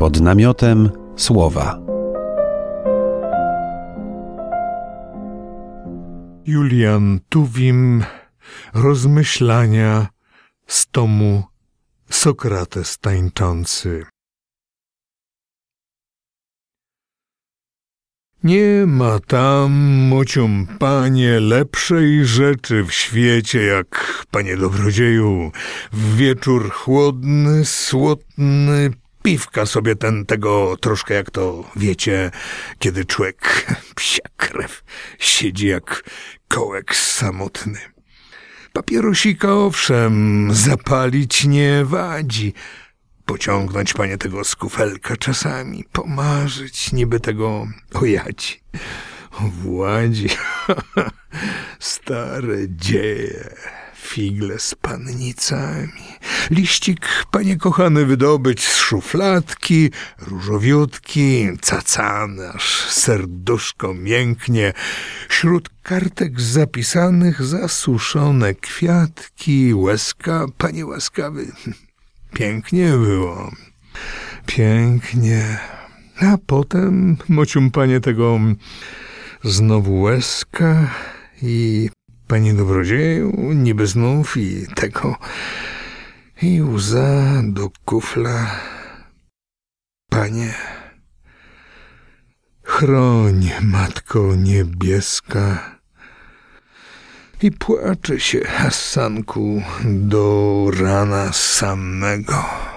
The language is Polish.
Pod namiotem słowa. Julian Tuwim Rozmyślania z tomu Sokrates tańczący. Nie ma tam, mocium panie, lepszej rzeczy w świecie, jak, panie dobrodzieju, w wieczór chłodny, słodny, piwka sobie ten tego troszkę jak to wiecie, kiedy człowiek psia krew siedzi jak kołek samotny. Papierosika owszem, zapalić nie wadzi, pociągnąć, panie, tego skufelka czasami, pomarzyć niby tego ojadzi. O Władzi, stare dzieje, figle z pannicami, liścik, panie kochany, wydobyć z szufladki, różowiutki, cacany, aż serduszko mięknie, wśród kartek zapisanych zasuszone kwiatki, łezka, panie łaskawy, Pięknie było. Pięknie. A potem, mocium panie tego znowu łezka i panie dobrodzieju, niby znów i tego i łza do kufla. Panie, chroń, Matko Niebieska, i płacze się Hassanku do rana samego.